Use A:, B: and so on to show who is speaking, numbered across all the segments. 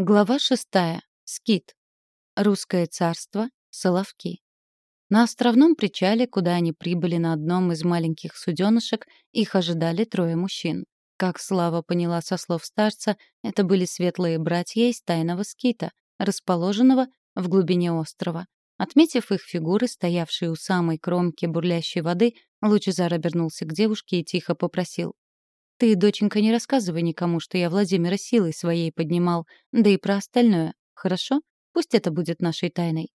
A: Глава шестая. Скит. Русское царство. Соловки. На островном причале, куда они прибыли на одном из маленьких суденышек, их ожидали трое мужчин. Как Слава поняла со слов старца, это были светлые братья из тайного скита, расположенного в глубине острова. Отметив их фигуры, стоявшие у самой кромки бурлящей воды, Лучезар обернулся к девушке и тихо попросил. Ты, доченька, не рассказывай никому, что я Владимира силой своей поднимал, да и про остальное. Хорошо? Пусть это будет нашей тайной.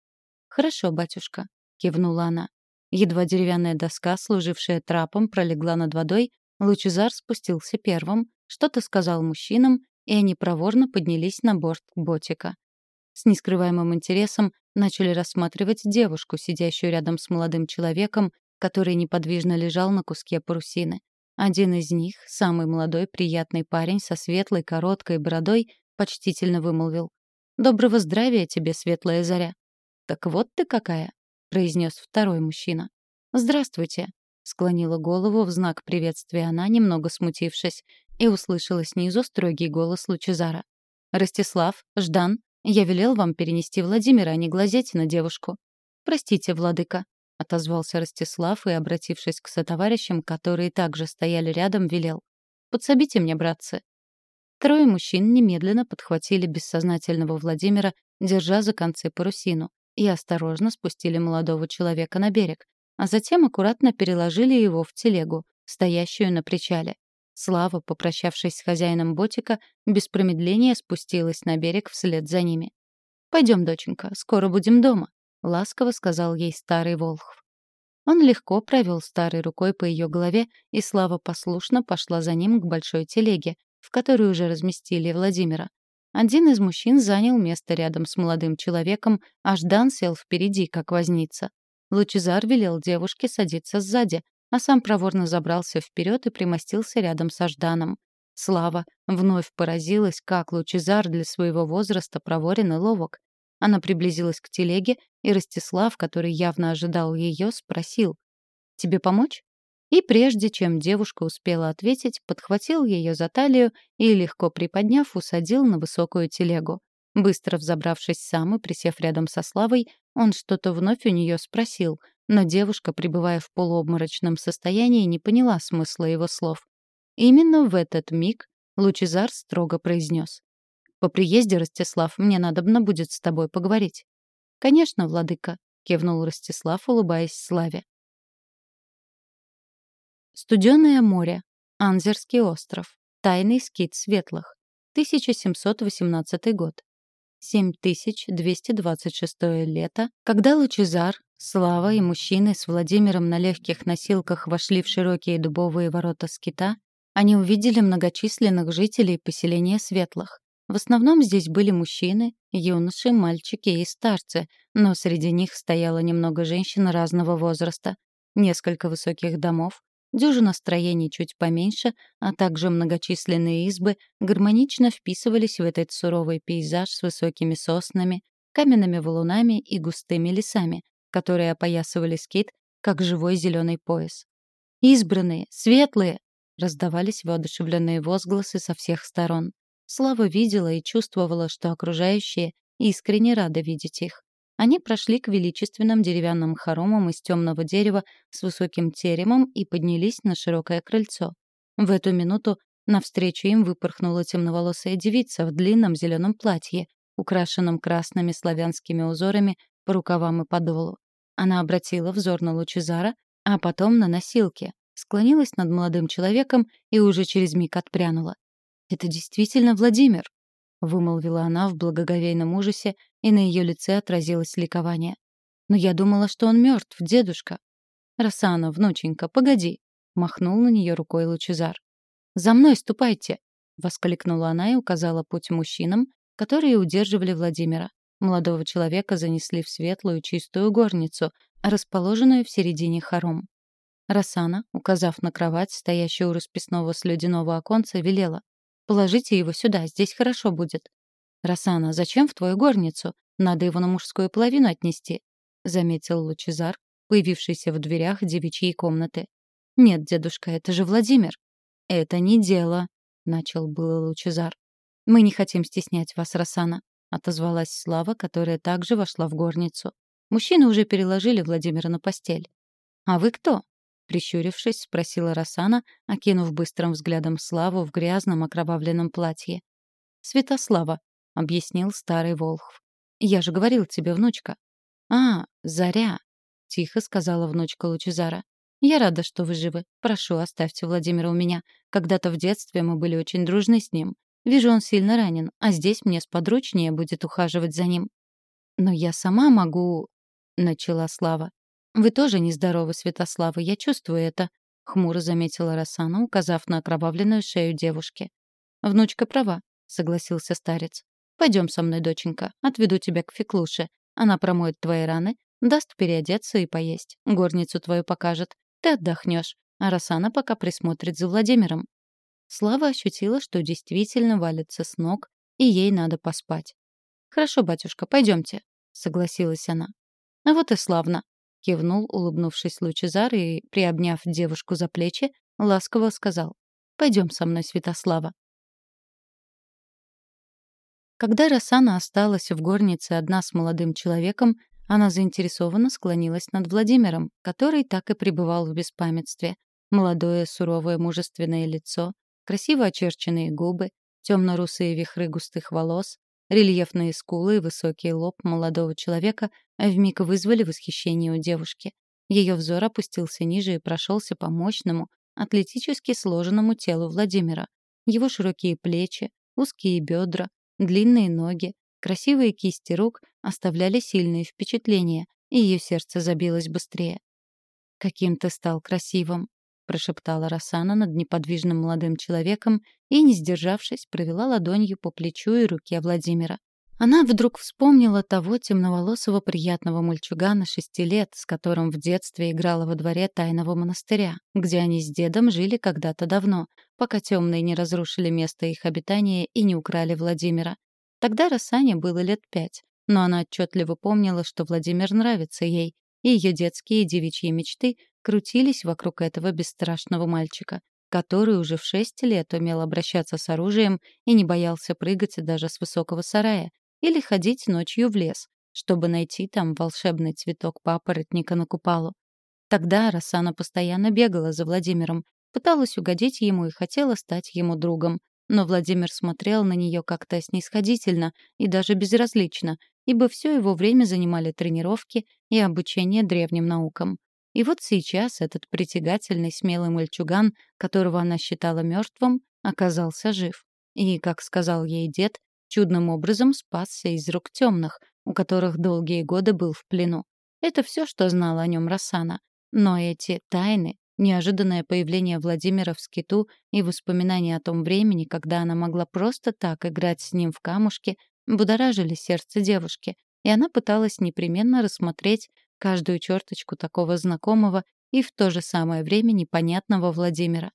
A: Хорошо, батюшка, кивнула она. Едва деревянная доска, служившая трапом, пролегла над водой, Лучезар спустился первым, что-то сказал мужчинам, и они проворно поднялись на борт ботика. С нескрываемым интересом начали рассматривать девушку, сидящую рядом с молодым человеком, который неподвижно лежал на куске парусины. Один из них, самый молодой приятный парень со светлой короткой бородой, почтительно вымолвил. «Доброго здравия тебе, светлая заря». «Так вот ты какая», — произнес второй мужчина. «Здравствуйте», — склонила голову в знак приветствия она, немного смутившись, и услышала снизу строгий голос Лучезара. «Ростислав, Ждан, я велел вам перенести Владимира, а не глазеть на девушку». «Простите, владыка», — отозвался Ростислав и, обратившись к сотоварищам, которые также стояли рядом, велел. «Подсобите мне, братцы». Трое мужчин немедленно подхватили бессознательного Владимира, держа за концы парусину, и осторожно спустили молодого человека на берег, а затем аккуратно переложили его в телегу, стоящую на причале. Слава, попрощавшись с хозяином ботика, без промедления спустилась на берег вслед за ними. «Пойдем, доченька, скоро будем дома», — ласково сказал ей старый Волхв. Он легко провел старой рукой по ее голове, и Слава послушно пошла за ним к большой телеге, в которой уже разместили Владимира. Один из мужчин занял место рядом с молодым человеком, а Ждан сел впереди, как возница. Лучезар велел девушке садиться сзади, а сам проворно забрался вперед и примостился рядом со Жданом. Слава вновь поразилась, как Лучезар для своего возраста проворен и ловок. Она приблизилась к телеге, и Ростислав, который явно ожидал ее, спросил. «Тебе помочь?» И прежде чем девушка успела ответить, подхватил ее за талию и, легко приподняв, усадил на высокую телегу. Быстро взобравшись сам и присев рядом со Славой, он что-то вновь у нее спросил, но девушка, пребывая в полуобморочном состоянии, не поняла смысла его слов. Именно в этот миг Лучезар строго произнес. По приезде, Ростислав, мне надобно будет с тобой поговорить. Конечно, владыка, кивнул Ростислав, улыбаясь Славе. Студённое море. Анзерский остров. Тайный скит светлых. 1718 год. 7226 лето, когда Лучезар, Слава и мужчины с Владимиром на легких носилках вошли в широкие дубовые ворота скита, они увидели многочисленных жителей поселения Светлых. В основном здесь были мужчины, юноши, мальчики и старцы, но среди них стояло немного женщин разного возраста, несколько высоких домов, дюжина строений чуть поменьше, а также многочисленные избы гармонично вписывались в этот суровый пейзаж с высокими соснами, каменными валунами и густыми лесами, которые опоясывали скит, как живой зеленый пояс. «Избранные! Светлые!» — раздавались воодушевленные возгласы со всех сторон. Слава видела и чувствовала, что окружающие искренне рады видеть их. Они прошли к величественным деревянным хоромам из темного дерева с высоким теремом и поднялись на широкое крыльцо. В эту минуту навстречу им выпорхнула темноволосая девица в длинном зеленом платье, украшенном красными славянскими узорами по рукавам и подолу. Она обратила взор на Лучезара, а потом на носилки, склонилась над молодым человеком и уже через миг отпрянула. «Это действительно Владимир», — вымолвила она в благоговейном ужасе, и на ее лице отразилось ликование. «Но я думала, что он мертв, дедушка». «Росана, внученька, погоди», — махнул на нее рукой Лучезар. «За мной ступайте!» — воскликнула она и указала путь мужчинам, которые удерживали Владимира. Молодого человека занесли в светлую чистую горницу, расположенную в середине хором. Росана, указав на кровать, стоящую у расписного слюдяного оконца, велела. Положите его сюда, здесь хорошо будет. Росана, зачем в твою горницу? Надо его на мужскую половину отнести, заметил Лучезар, появившийся в дверях девичьей комнаты. Нет, дедушка, это же Владимир. Это не дело, начал было Лучезар. «Мы не хотим стеснять вас, Росана», — отозвалась Слава, которая также вошла в горницу. Мужчины уже переложили Владимира на постель. «А вы кто?» — прищурившись, спросила Росана, окинув быстрым взглядом Славу в грязном окровавленном платье. «Святослава», — объяснил старый Волхв. «Я же говорил тебе, внучка». «А, Заря», — тихо сказала внучка Лучезара. «Я рада, что вы живы. Прошу, оставьте Владимира у меня. Когда-то в детстве мы были очень дружны с ним. Вижу, он сильно ранен, а здесь мне сподручнее будет ухаживать за ним». «Но я сама могу...» — начала Слава. «Вы тоже нездоровы, Святослава, я чувствую это», — хмуро заметила Рассана, указав на окровавленную шею девушки. «Внучка права», — согласился старец. «Пойдем со мной, доченька, отведу тебя к Феклуше. Она промоет твои раны, даст переодеться и поесть. Горницу твою покажет. Ты отдохнешь, а Рассана пока присмотрит за Владимиром». Слава ощутила, что действительно валится с ног, и ей надо поспать. «Хорошо, батюшка, пойдемте», — согласилась она. «А вот и славно», — кивнул, улыбнувшись Лучезар и, приобняв девушку за плечи, ласково сказал. «Пойдем со мной, Святослава». Когда Рассана осталась в горнице одна с молодым человеком, она заинтересованно склонилась над Владимиром, который так и пребывал в беспамятстве. Молодое, суровое, мужественное лицо, красиво очерченные губы, темно-русые вихры густых волос, рельефные скулы и высокий лоб молодого человека вмиг вызвали восхищение у девушки. Ее взор опустился ниже и прошелся по мощному, атлетически сложенному телу Владимира. Его широкие плечи, узкие бедра, длинные ноги, красивые кисти рук оставляли сильные впечатления, и ее сердце забилось быстрее. «Каким ты стал красивым!» — прошептала Рассана над неподвижным молодым человеком и, не сдержавшись, провела ладонью по плечу и руке Владимира. Она вдруг вспомнила того темноволосого приятного мальчугана шести лет, с которым в детстве играла во дворе тайного монастыря, где они с дедом жили когда-то давно, пока темные не разрушили место их обитания и не украли Владимира. Тогда Рассане было лет пять, но она отчетливо помнила, что Владимир нравится ей, и ее детские девичьи мечты крутились вокруг этого бесстрашного мальчика, который уже в шесть лет умел обращаться с оружием и не боялся прыгать даже с высокого сарая или ходить ночью в лес, чтобы найти там волшебный цветок папоротника на купалу. Тогда Рассана постоянно бегала за Владимиром, пыталась угодить ему и хотела стать ему другом. Но Владимир смотрел на нее как-то снисходительно и даже безразлично, ибо все его время занимали тренировки и обучение древним наукам. И вот сейчас этот притягательный смелый мальчуган, которого она считала мертвым, оказался жив. И, как сказал ей дед, чудным образом спасся из рук темных, у которых долгие годы был в плену. Это все, что знала о нем Рассана. Но эти тайны, неожиданное появление Владимира в скиту и воспоминания о том времени, когда она могла просто так играть с ним в камушки, будоражили сердце девушки, и она пыталась непременно рассмотреть каждую черточку такого знакомого и в то же самое время непонятного Владимира.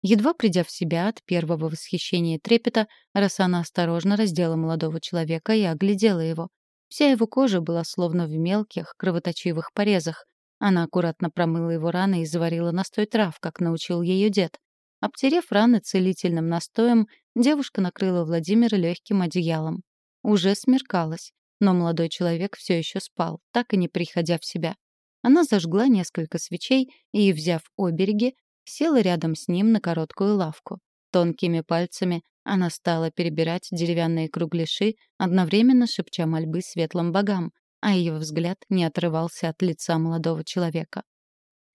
A: Едва придя в себя от первого восхищения и трепета, Рассана осторожно раздела молодого человека и оглядела его. Вся его кожа была словно в мелких, кровоточивых порезах. Она аккуратно промыла его раны и заварила настой трав, как научил ее дед. Обтерев раны целительным настоем, девушка накрыла Владимира легким одеялом. Уже смеркалось. Но молодой человек все еще спал, так и не приходя в себя. Она зажгла несколько свечей и, взяв обереги, села рядом с ним на короткую лавку. Тонкими пальцами она стала перебирать деревянные кругляши, одновременно шепча мольбы светлым богам, а ее взгляд не отрывался от лица молодого человека.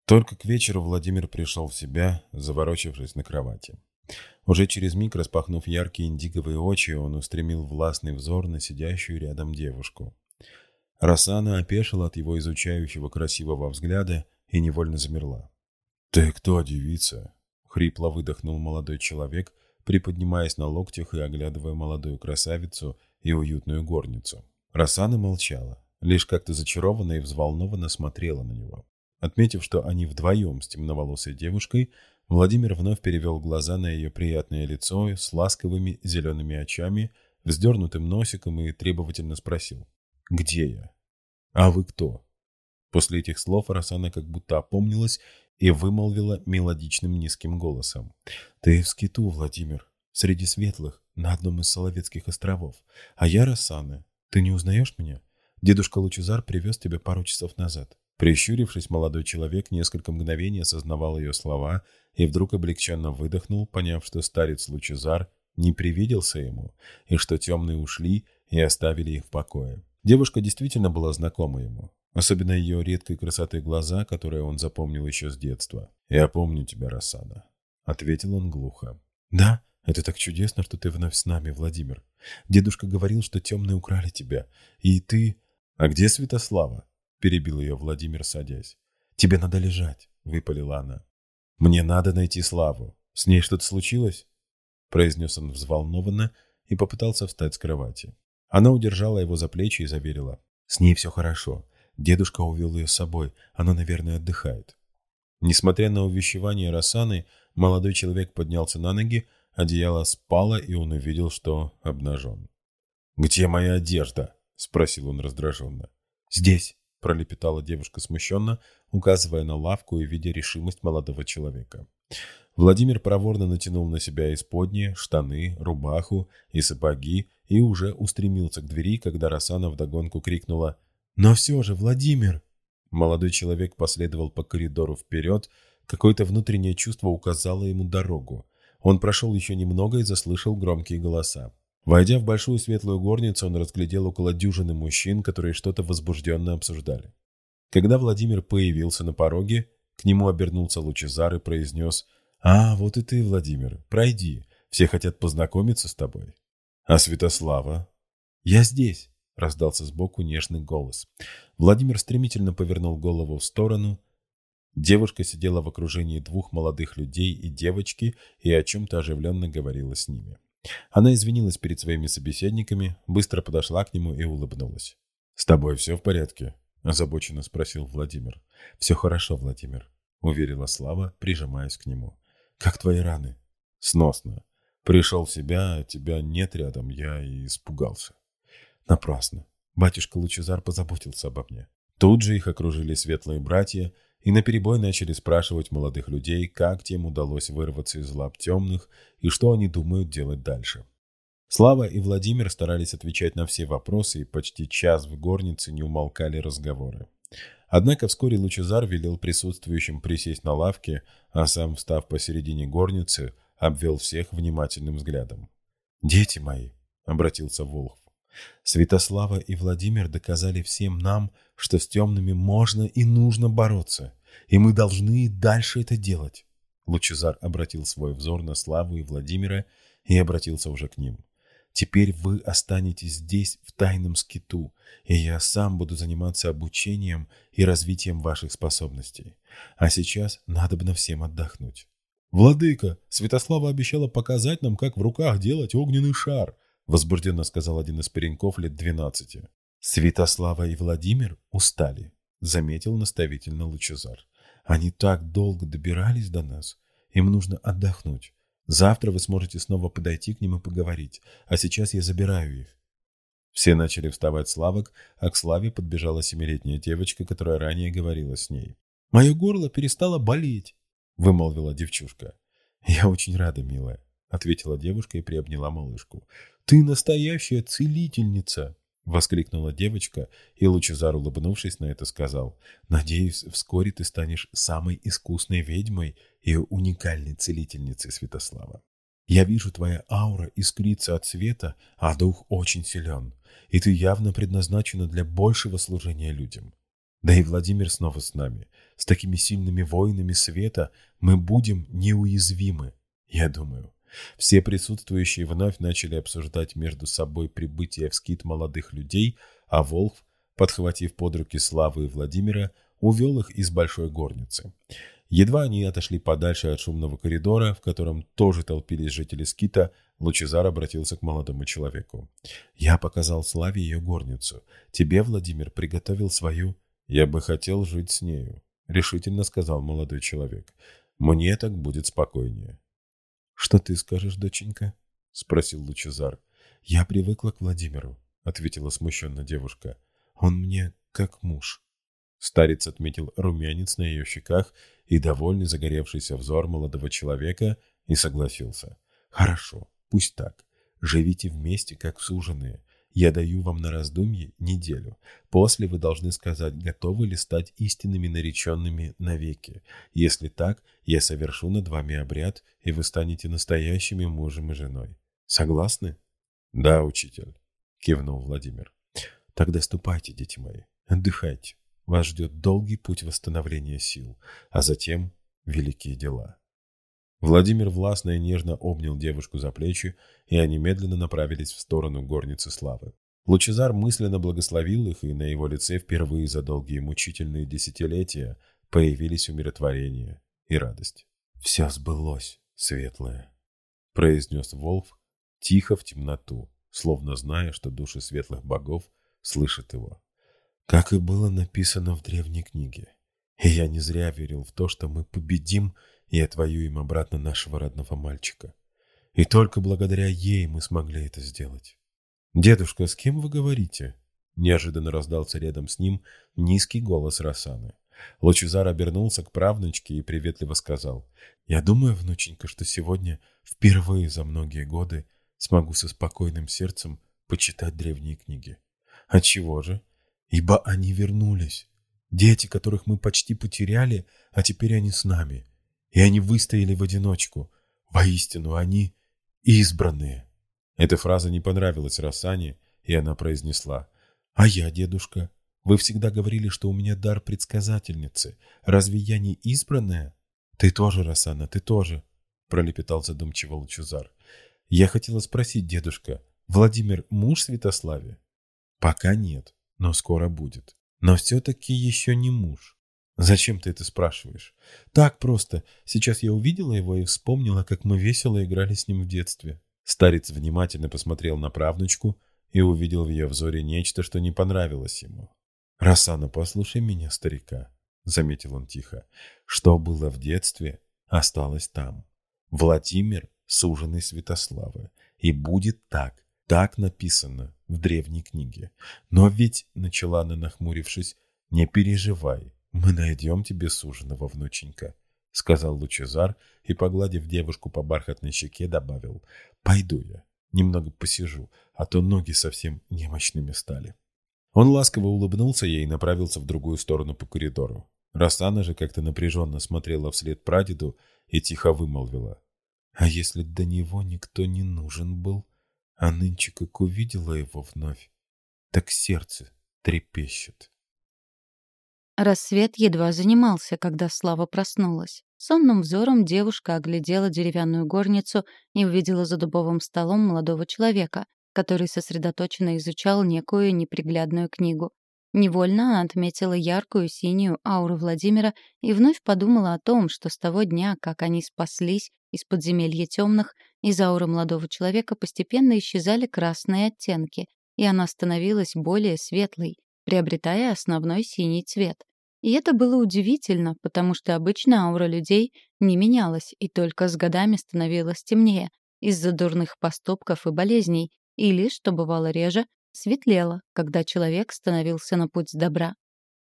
B: Только к вечеру Владимир пришел в себя, заворочившись на кровати. Уже через миг, распахнув яркие индиговые очи, он устремил властный взор на сидящую рядом девушку. Рассана опешила от его изучающего красивого взгляда и невольно замерла. «Ты кто, девица?» — хрипло выдохнул молодой человек, приподнимаясь на локтях и оглядывая молодую красавицу и уютную горницу. Рассана молчала, лишь как-то зачарованно и взволнованно смотрела на него. Отметив, что они вдвоем с темноволосой девушкой, Владимир вновь перевел глаза на ее приятное лицо с ласковыми зелеными очами, вздернутым носиком и требовательно спросил. «Где я? А вы кто?» После этих слов Росана как будто опомнилась и вымолвила мелодичным низким голосом. «Ты в скиту, Владимир, среди светлых. на одном из Соловецких островов. А я Рассана. Ты не узнаешь меня? Дедушка Лучезар привез тебя пару часов назад». Прищурившись, молодой человек несколько мгновений осознавал ее слова и вдруг облегченно выдохнул, поняв, что старец Лучезар не привиделся ему, и что темные ушли и оставили их в покое. Девушка действительно была знакома ему, особенно ее редкой красоты глаза, которые он запомнил еще с детства. «Я помню тебя, Рассана», — ответил он глухо. «Да, это так чудесно, что ты вновь с нами, Владимир. Дедушка говорил, что темные украли тебя, и ты...» «А где Святослава?» — перебил ее Владимир, садясь. «Тебе надо лежать», — выпалила она. «Мне надо найти Славу. С ней что-то случилось?» произнес он взволнованно и попытался встать с кровати. Она удержала его за плечи и заверила. «С ней все хорошо. Дедушка увел ее с собой. Она, наверное, отдыхает». Несмотря на увещевание Рассаны, молодой человек поднялся на ноги, одеяло спало, и он увидел, что обнажен. «Где моя одежда?» — спросил он раздраженно. «Здесь», — пролепетала девушка смущенно, указывая на лавку и видя решимость молодого человека. Владимир проворно натянул на себя исподние, штаны, рубаху и сапоги и уже устремился к двери, когда Рассана вдогонку крикнула «Но все же, Владимир!» Молодой человек последовал по коридору вперед, какое-то внутреннее чувство указало ему дорогу. Он прошел еще немного и заслышал громкие голоса. Войдя в большую светлую горницу, он разглядел около дюжины мужчин, которые что-то возбужденно обсуждали. Когда Владимир появился на пороге, к нему обернулся Лучезар и произнес – «А, вот и ты, Владимир. Пройди. Все хотят познакомиться с тобой». «А Святослава?» «Я здесь», — раздался сбоку нежный голос. Владимир стремительно повернул голову в сторону. Девушка сидела в окружении двух молодых людей и девочки и о чем-то оживленно говорила с ними. Она извинилась перед своими собеседниками, быстро подошла к нему и улыбнулась. «С тобой все в порядке?» – озабоченно спросил Владимир. «Все хорошо, Владимир», – уверила Слава, прижимаясь к нему. «Как твои раны?» «Сносно. Пришел в себя, тебя нет рядом, я и испугался». «Напрасно. Батюшка Лучезар позаботился обо мне». Тут же их окружили светлые братья и наперебой начали спрашивать молодых людей, как тем удалось вырваться из лап темных и что они думают делать дальше. Слава и Владимир старались отвечать на все вопросы, и почти час в горнице не умолкали разговоры. Однако вскоре Лучезар велел присутствующим присесть на лавке, а сам, встав посередине горницы, обвел всех внимательным взглядом. «Дети мои», — обратился Волхв, — «Святослава и Владимир доказали всем нам, что с темными можно и нужно бороться, и мы должны дальше это делать». Лучезар обратил свой взор на Славу и Владимира и обратился уже к ним. Теперь вы останетесь здесь в тайном скиту, и я сам буду заниматься обучением и развитием ваших способностей. А сейчас надо бы на всем отдохнуть. «Владыка, Святослава обещала показать нам, как в руках делать огненный шар», возбужденно сказал один из пареньков лет двенадцати. «Святослава и Владимир устали», заметил наставительно Лучезар. «Они так долго добирались до нас, им нужно отдохнуть. Завтра вы сможете снова подойти к ним и поговорить, а сейчас я забираю их. Все начали вставать с лавок, а к Славе подбежала семилетняя девочка, которая ранее говорила с ней. «Мое горло перестало болеть», — вымолвила девчушка. «Я очень рада, милая», — ответила девушка и приобняла малышку. «Ты настоящая целительница!» — воскликнула девочка, и Лучезар, улыбнувшись на это, сказал, «Надеюсь, вскоре ты станешь самой искусной ведьмой и уникальной целительницей Святослава. Я вижу, твоя аура искрится от света, а дух очень силен, и ты явно предназначена для большего служения людям. Да и Владимир снова с нами. С такими сильными воинами света мы будем неуязвимы, я думаю». Все присутствующие вновь начали обсуждать между собой прибытие в скит молодых людей, а Волхв, подхватив под руки Славу и Владимира, увел их из большой горницы. Едва они отошли подальше от шумного коридора, в котором тоже толпились жители скита, Лучезар обратился к молодому человеку. «Я показал Славе ее горницу. Тебе, Владимир, приготовил свою...» «Я бы хотел жить с нею», — решительно сказал молодой человек. «Мне так будет спокойнее». «Что ты скажешь, доченька?» — спросил Лучезар. «Я привыкла к Владимиру», — ответила смущенно девушка. «Он мне как муж». Старец отметил румянец на ее щеках и довольный загоревшийся взор молодого человека и согласился. «Хорошо, пусть так. Живите вместе, как суженые. Я даю вам на раздумье неделю. После вы должны сказать, готовы ли стать истинными нареченными навеки. Если так, я совершу над вами обряд, и вы станете настоящими мужем и женой. Согласны? Да, учитель, кивнул Владимир. Тогда ступайте, дети мои, отдыхайте. Вас ждет долгий путь восстановления сил, а затем великие дела. Владимир властно и нежно обнял девушку за плечи, и они медленно направились в сторону горницы славы. Лучезар мысленно благословил их, и на его лице впервые за долгие мучительные десятилетия появились умиротворение и радость. «Все сбылось, светлое», — произнес Волф тихо в темноту, словно зная, что души светлых богов слышат его. Как и было написано в древней книге. И я не зря верил в то, что мы победим и отвоюем обратно нашего родного мальчика. И только благодаря ей мы смогли это сделать. «Дедушка, с кем вы говорите?» Неожиданно раздался рядом с ним низкий голос Росаны. Лучезар обернулся к правнучке и приветливо сказал. «Я думаю, внученька, что сегодня впервые за многие годы смогу со спокойным сердцем почитать древние книги. Отчего же? Ибо они вернулись. Дети, которых мы почти потеряли, а теперь они с нами и они выстояли в одиночку. Воистину, они избранные. Эта фраза не понравилась Рассане, и она произнесла. «А я, дедушка, вы всегда говорили, что у меня дар предсказательницы. Разве я не избранная?» «Ты тоже, Рассана, ты тоже», — пролепетал задумчиво Лучезар. «Я хотела спросить, дедушка, Владимир муж Святославе?» «Пока нет, но скоро будет. Но все-таки еще не муж. «Зачем ты это спрашиваешь?» «Так просто. Сейчас я увидела его и вспомнила, как мы весело играли с ним в детстве». Старец внимательно посмотрел на правнучку и увидел в ее взоре нечто, что не понравилось ему. «Рассана, послушай меня, старика», — заметил он тихо. «Что было в детстве, осталось там. Владимир — суженый Святославы. И будет так, так написано в древней книге. Но ведь, — начала она, нахмурившись, — не переживай, «Мы найдем тебе суженого, внученька», — сказал Лучезар и, погладив девушку по бархатной щеке, добавил. «Пойду я, немного посижу, а то ноги совсем немощными стали». Он ласково улыбнулся ей и направился в другую сторону по коридору. Рассана же как-то напряженно смотрела вслед прадеду и тихо вымолвила. «А если до него никто не нужен был, а нынче как увидела его вновь, так сердце трепещет».
A: Рассвет едва занимался, когда Слава проснулась. Сонным взором девушка оглядела деревянную горницу и увидела за дубовым столом молодого человека, который сосредоточенно изучал некую неприглядную книгу. Невольно она отметила яркую синюю ауру Владимира и вновь подумала о том, что с того дня, как они спаслись из подземелья темных, из ауры молодого человека постепенно исчезали красные оттенки, и она становилась более светлой, приобретая основной синий цвет. И это было удивительно, потому что обычно аура людей не менялась и только с годами становилась темнее из-за дурных поступков и болезней, или, что бывало реже, светлела, когда человек становился на путь добра.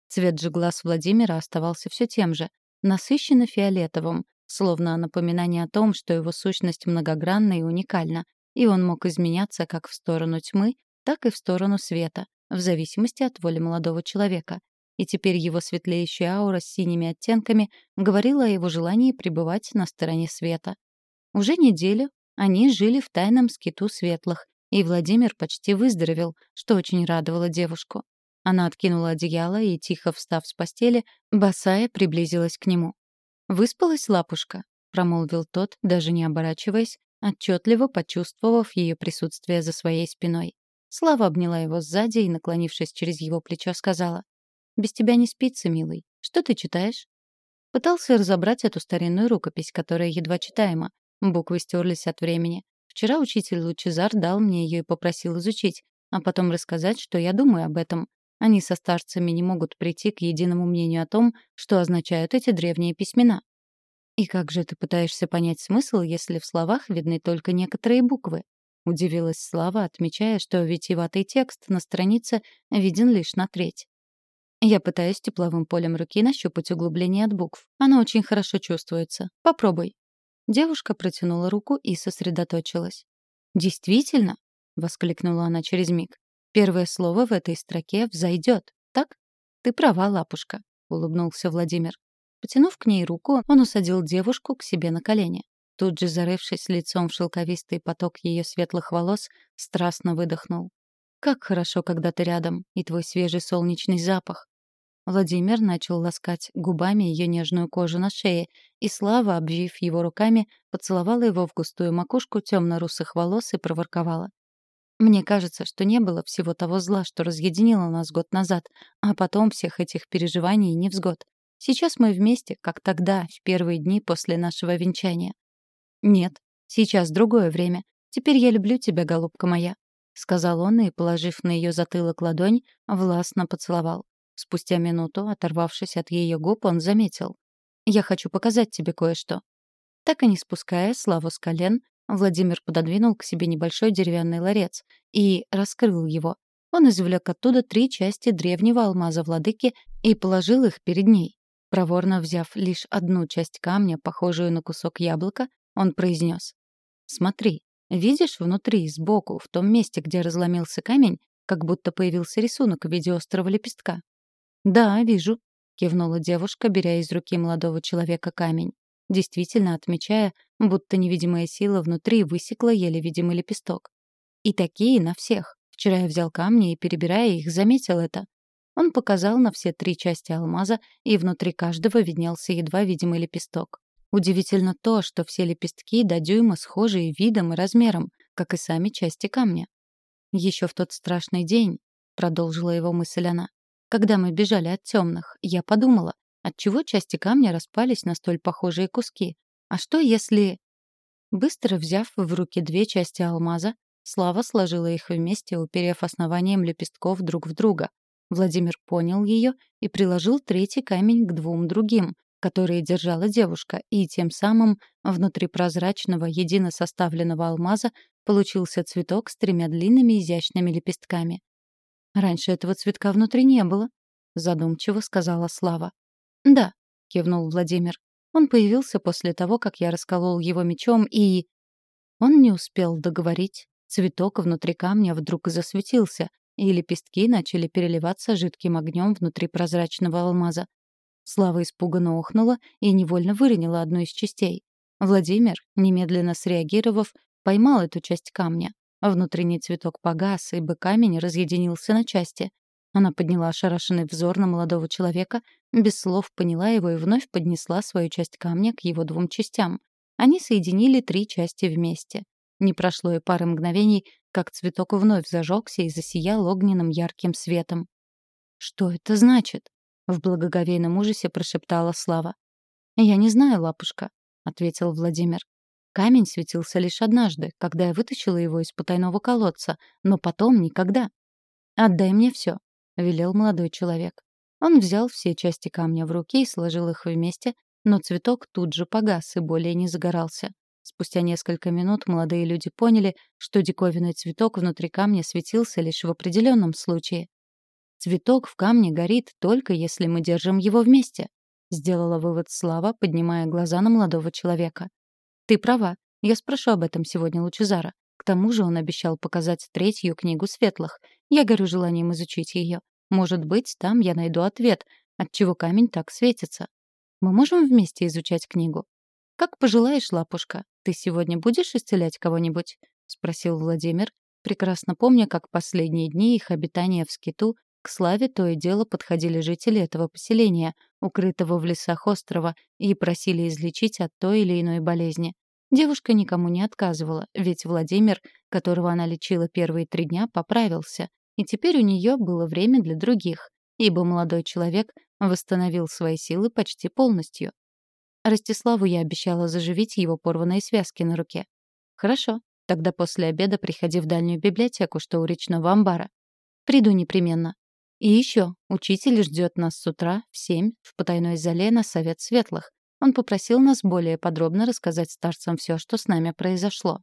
A: Цвет же глаз Владимира оставался все тем же, насыщенно фиолетовым, словно напоминание о том, что его сущность многогранна и уникальна, и он мог изменяться как в сторону тьмы, так и в сторону света, в зависимости от воли молодого человека и теперь его светлеющая аура с синими оттенками говорила о его желании пребывать на стороне света. Уже неделю они жили в тайном скиту светлых, и Владимир почти выздоровел, что очень радовало девушку. Она откинула одеяло и, тихо встав с постели, босая приблизилась к нему. «Выспалась лапушка», — промолвил тот, даже не оборачиваясь, отчетливо почувствовав ее присутствие за своей спиной. Слава обняла его сзади и, наклонившись через его плечо, сказала, без тебя не спится, милый. Что ты читаешь?» Пытался разобрать эту старинную рукопись, которая едва читаема. Буквы стерлись от времени. Вчера учитель Лучезар дал мне ее и попросил изучить, а потом рассказать, что я думаю об этом. Они со старцами не могут прийти к единому мнению о том, что означают эти древние письмена. «И как же ты пытаешься понять смысл, если в словах видны только некоторые буквы?» Удивилась Слава, отмечая, что витиеватый текст на странице виден лишь на треть. Я пытаюсь тепловым полем руки нащупать углубление от букв. Оно очень хорошо чувствуется. Попробуй. Девушка протянула руку и сосредоточилась. «Действительно?» — воскликнула она через миг. «Первое слово в этой строке «взойдет», так?» «Ты права, лапушка», — улыбнулся Владимир. Потянув к ней руку, он усадил девушку к себе на колени. Тут же, зарывшись лицом в шелковистый поток ее светлых волос, страстно выдохнул. «Как хорошо, когда ты рядом, и твой свежий солнечный запах!» Владимир начал ласкать губами ее нежную кожу на шее, и Слава, обвив его руками, поцеловала его в густую макушку темно-русых волос и проворковала. «Мне кажется, что не было всего того зла, что разъединило нас год назад, а потом всех этих переживаний и невзгод. Сейчас мы вместе, как тогда, в первые дни после нашего венчания. «Нет, сейчас другое время. Теперь я люблю тебя, голубка моя», — сказал он и, положив на ее затылок ладонь, властно поцеловал. Спустя минуту, оторвавшись от ее губ, он заметил. «Я хочу показать тебе кое-что». Так и не спуская славу с колен, Владимир пододвинул к себе небольшой деревянный ларец и раскрыл его. Он извлек оттуда три части древнего алмаза владыки и положил их перед ней. Проворно взяв лишь одну часть камня, похожую на кусок яблока, он произнес. «Смотри, видишь внутри, сбоку, в том месте, где разломился камень, как будто появился рисунок в виде острого лепестка?» «Да, вижу», — кивнула девушка, беря из руки молодого человека камень, действительно отмечая, будто невидимая сила внутри высекла еле видимый лепесток. «И такие на всех. Вчера я взял камни и, перебирая их, заметил это. Он показал на все три части алмаза, и внутри каждого виднелся едва видимый лепесток. Удивительно то, что все лепестки до дюйма схожи и видом, и размером, как и сами части камня. Еще в тот страшный день, продолжила его мысль она, когда мы бежали от темных, я подумала, отчего части камня распались на столь похожие куски. А что если... Быстро взяв в руки две части алмаза, Слава сложила их вместе, уперев основанием лепестков друг в друга. Владимир понял ее и приложил третий камень к двум другим, которые держала девушка, и тем самым внутри прозрачного, едино составленного алмаза получился цветок с тремя длинными изящными лепестками. «Раньше этого цветка внутри не было», — задумчиво сказала Слава. «Да», — кивнул Владимир. «Он появился после того, как я расколол его мечом, и...» Он не успел договорить. Цветок внутри камня вдруг засветился, и лепестки начали переливаться жидким огнем внутри прозрачного алмаза. Слава испуганно охнула и невольно выронила одну из частей. Владимир, немедленно среагировав, поймал эту часть камня. Внутренний цветок погас, ибо камень разъединился на части. Она подняла ошарашенный взор на молодого человека, без слов поняла его и вновь поднесла свою часть камня к его двум частям. Они соединили три части вместе. Не прошло и пары мгновений, как цветок вновь зажегся и засиял огненным ярким светом. «Что это значит?» В благоговейном ужасе прошептала Слава. «Я не знаю, лапушка», — ответил Владимир. Камень светился лишь однажды, когда я вытащила его из потайного колодца, но потом никогда. «Отдай мне все», — велел молодой человек. Он взял все части камня в руки и сложил их вместе, но цветок тут же погас и более не загорался. Спустя несколько минут молодые люди поняли, что диковинный цветок внутри камня светился лишь в определенном случае. Цветок в камне горит только если мы держим его вместе, сделала вывод Слава, поднимая глаза на молодого человека. Ты права. Я спрошу об этом сегодня Лучезара. К тому же он обещал показать третью книгу светлых. Я горю желанием изучить ее. Может быть, там я найду ответ, отчего камень так светится. Мы можем вместе изучать книгу. Как пожелаешь, лапушка. Ты сегодня будешь исцелять кого-нибудь? спросил Владимир, прекрасно помня, как последние дни их обитания в скиту к Славе то и дело подходили жители этого поселения, укрытого в лесах острова, и просили излечить от той или иной болезни. Девушка никому не отказывала, ведь Владимир, которого она лечила первые три дня, поправился, и теперь у нее было время для других, ибо молодой человек восстановил свои силы почти полностью. Ростиславу я обещала заживить его порванные связки на руке. «Хорошо, тогда после обеда приходи в дальнюю библиотеку, что у речного амбара. Приду непременно. И еще, учитель ждет нас с утра в семь в потайной зале на Совет Светлых. Он попросил нас более подробно рассказать старцам все, что с нами произошло.